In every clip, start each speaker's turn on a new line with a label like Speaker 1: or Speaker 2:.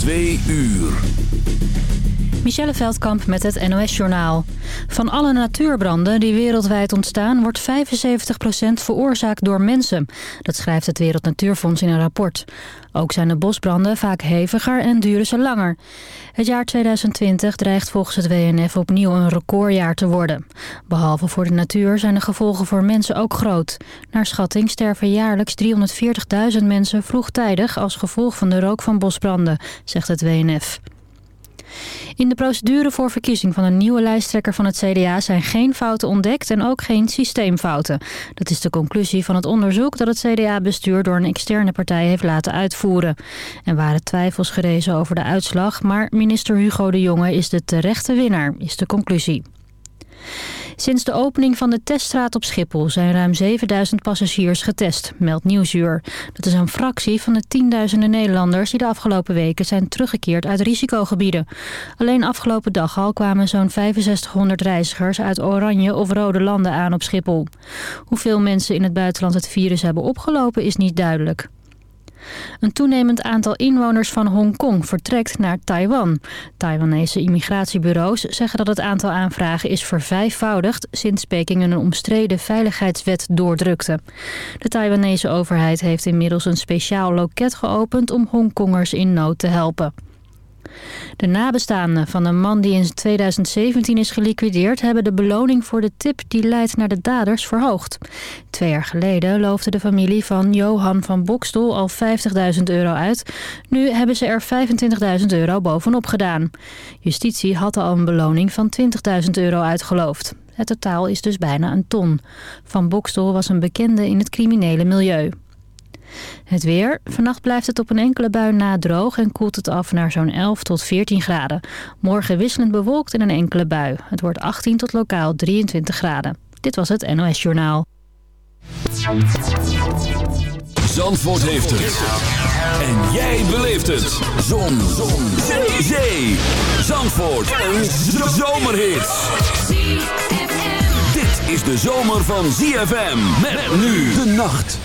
Speaker 1: Twee uur.
Speaker 2: Michelle Veldkamp met het NOS-journaal. Van alle natuurbranden die wereldwijd ontstaan... wordt 75% veroorzaakt door mensen. Dat schrijft het Wereld Natuurfonds in een rapport. Ook zijn de bosbranden vaak heviger en duren ze langer. Het jaar 2020 dreigt volgens het WNF opnieuw een recordjaar te worden. Behalve voor de natuur zijn de gevolgen voor mensen ook groot. Naar schatting sterven jaarlijks 340.000 mensen vroegtijdig... als gevolg van de rook van bosbranden, zegt het WNF. In de procedure voor verkiezing van een nieuwe lijsttrekker van het CDA zijn geen fouten ontdekt en ook geen systeemfouten. Dat is de conclusie van het onderzoek dat het CDA-bestuur door een externe partij heeft laten uitvoeren. Er waren twijfels gerezen over de uitslag, maar minister Hugo de Jonge is de terechte winnaar, is de conclusie. Sinds de opening van de teststraat op Schiphol zijn ruim 7000 passagiers getest, meldt Nieuwsuur. Dat is een fractie van de tienduizenden Nederlanders die de afgelopen weken zijn teruggekeerd uit risicogebieden. Alleen afgelopen dag al kwamen zo'n 6500 reizigers uit oranje of rode landen aan op Schiphol. Hoeveel mensen in het buitenland het virus hebben opgelopen is niet duidelijk. Een toenemend aantal inwoners van Hongkong vertrekt naar Taiwan. Taiwanese immigratiebureaus zeggen dat het aantal aanvragen is vervijfvoudigd... sinds Peking een omstreden veiligheidswet doordrukte. De Taiwanese overheid heeft inmiddels een speciaal loket geopend... om Hongkongers in nood te helpen. De nabestaanden van een man die in 2017 is geliquideerd... hebben de beloning voor de tip die leidt naar de daders verhoogd. Twee jaar geleden loofde de familie van Johan van Bokstel al 50.000 euro uit. Nu hebben ze er 25.000 euro bovenop gedaan. Justitie had al een beloning van 20.000 euro uitgeloofd. Het totaal is dus bijna een ton. Van Bokstel was een bekende in het criminele milieu. Het weer. Vannacht blijft het op een enkele bui na droog en koelt het af naar zo'n 11 tot 14 graden. Morgen wisselend bewolkt in een enkele bui. Het wordt 18 tot lokaal 23 graden. Dit was het NOS Journaal.
Speaker 1: Zandvoort heeft het. En jij beleeft het. Zon. Zon. Zee. Zandvoort. Een zomerhit. Dit is de zomer van ZFM. Met nu de nacht.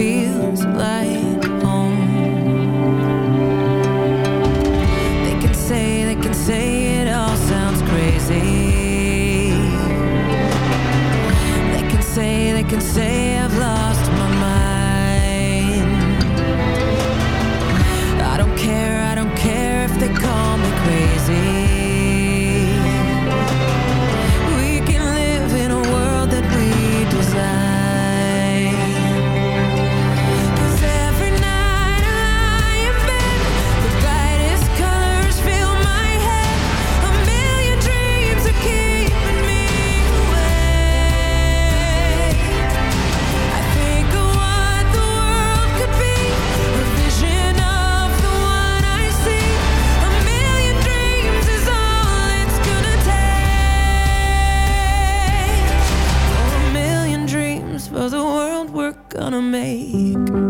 Speaker 3: Feels like gonna make.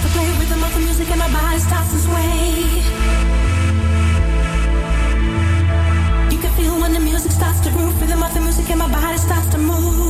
Speaker 4: starts to play rhythm of the music and my body starts to sway. You can feel when the music starts to groove, rhythm of the music and my body starts to move.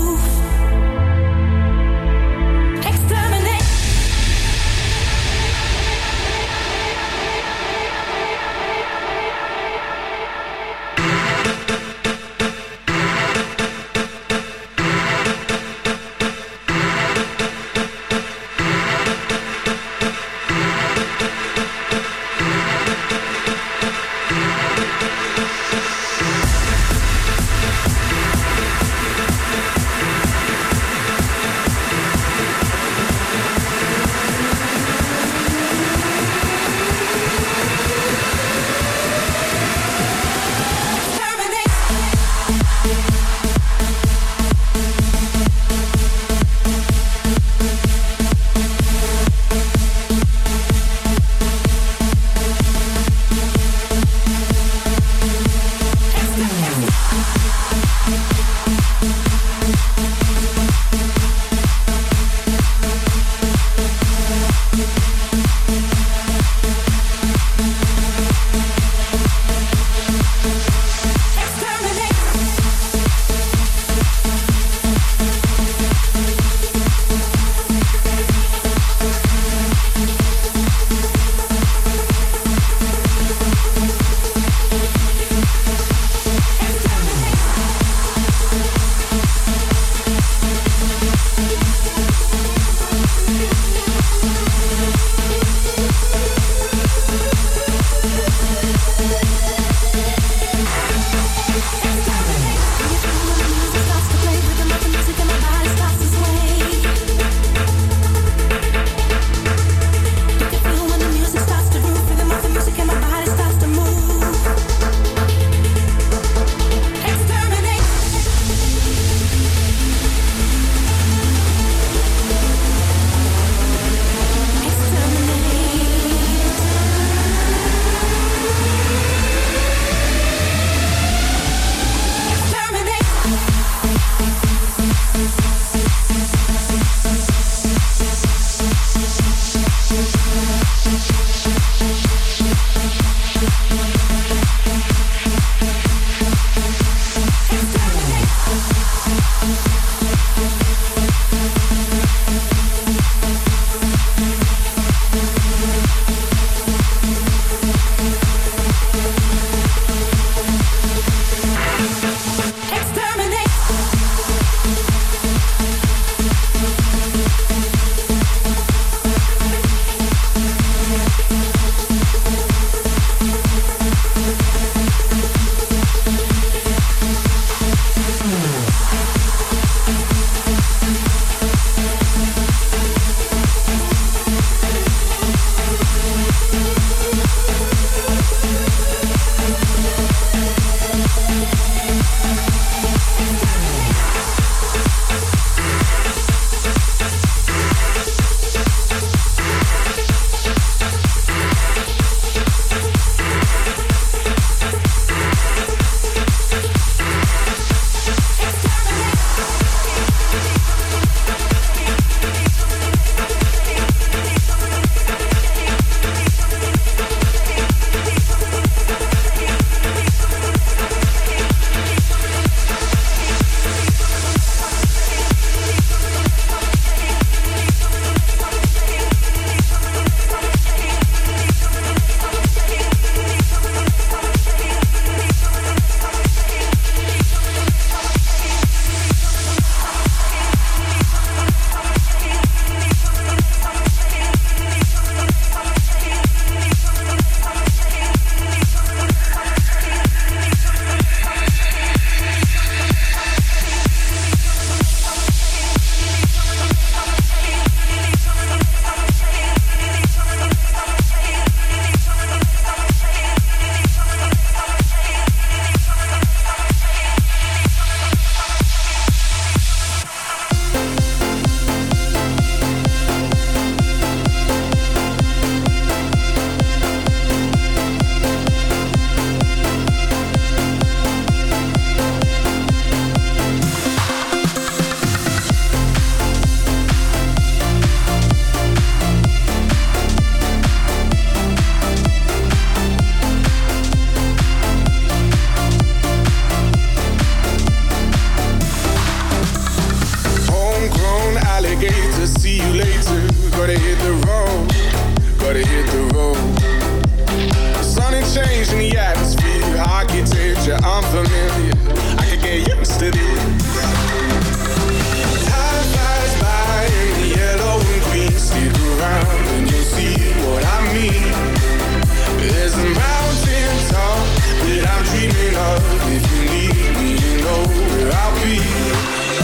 Speaker 5: If
Speaker 6: you need me, you know where I'll be.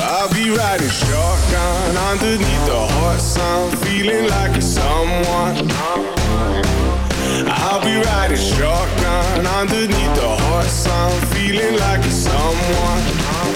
Speaker 6: I'll be riding shotgun underneath the heart sound, feeling like it's someone. I'll be riding shotgun underneath the heart sound, feeling like it's someone.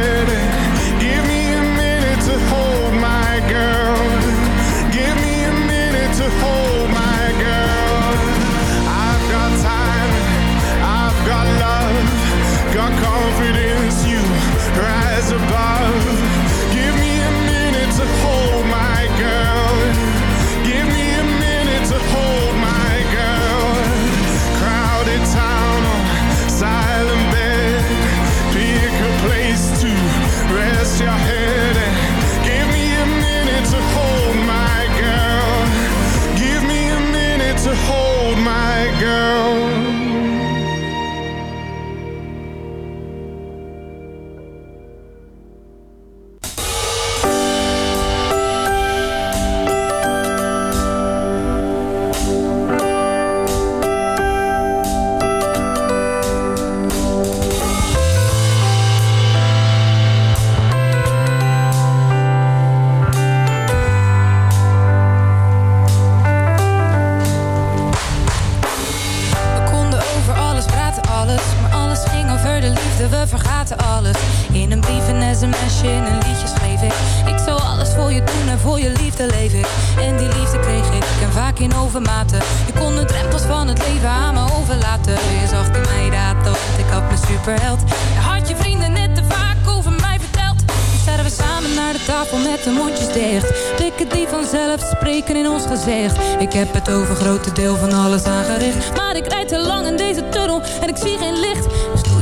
Speaker 4: In een brief, een sms'je, in een liedje schreef ik. Ik zou alles voor je doen en voor je liefde leef ik. En die liefde kreeg ik, en vaak in overmaten. Je kon de drempels van het leven aan me overlaten. Je zag in mij dat, want ik had mijn superheld. Je had je vrienden net te vaak over mij verteld. Nu staan we samen naar de tafel met de mondjes dicht. Blikken die vanzelf spreken in ons gezicht. Ik heb het over grote deel van alles aangericht. Maar ik rijd te lang in deze tunnel en ik zie geen licht.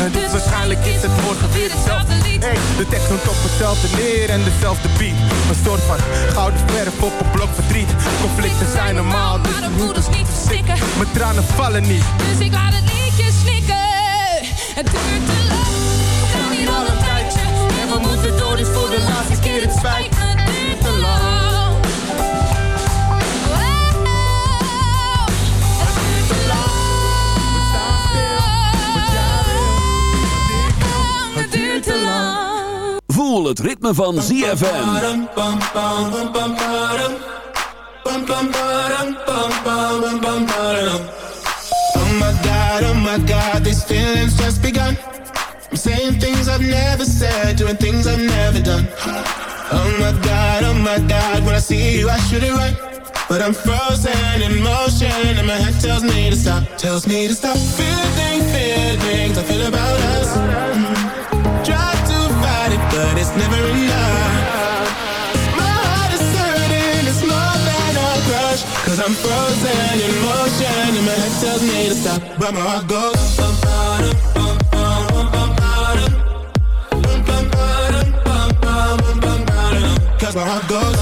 Speaker 7: En dus waarschijnlijk is het morgen weer hetzelfde lied. Hey, de tekst noemt op hetzelfde neer en dezelfde beat. Een soort van gouden verf op een blok verdriet. Conflicten zijn normaal, dus
Speaker 4: Maar de voeders niet verstikken.
Speaker 7: mijn tranen vallen niet.
Speaker 4: Dus ik laat het liedje snikken. Het duurt te lang. We gaan hier al een tijdje. En we moeten door, dus voor de laatste keer het spijt Het
Speaker 1: ritme van ZFM.
Speaker 8: Oh my god, oh my god, these feelings just begun. I'm saying things I've never said, doing things I've never done. Oh my god, oh my god, when I see you, I should it right. But I'm frozen in motion, and my head tells me to stop, tells me to stop. Feeling, feelings I feel about us. Mm. It, but it's never enough. My heart is hurting, it's more than a crush. Cause I'm frozen in motion, and my head tells me to stop, but my heart goes. bum, bum, bum, my heart goes.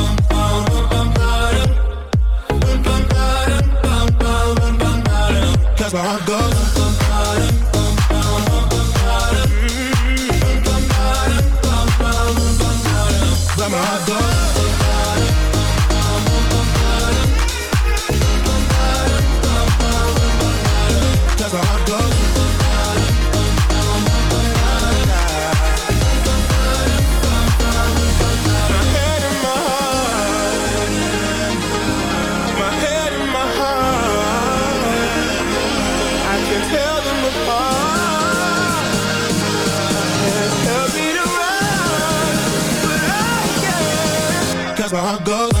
Speaker 8: where I go. how I
Speaker 1: go.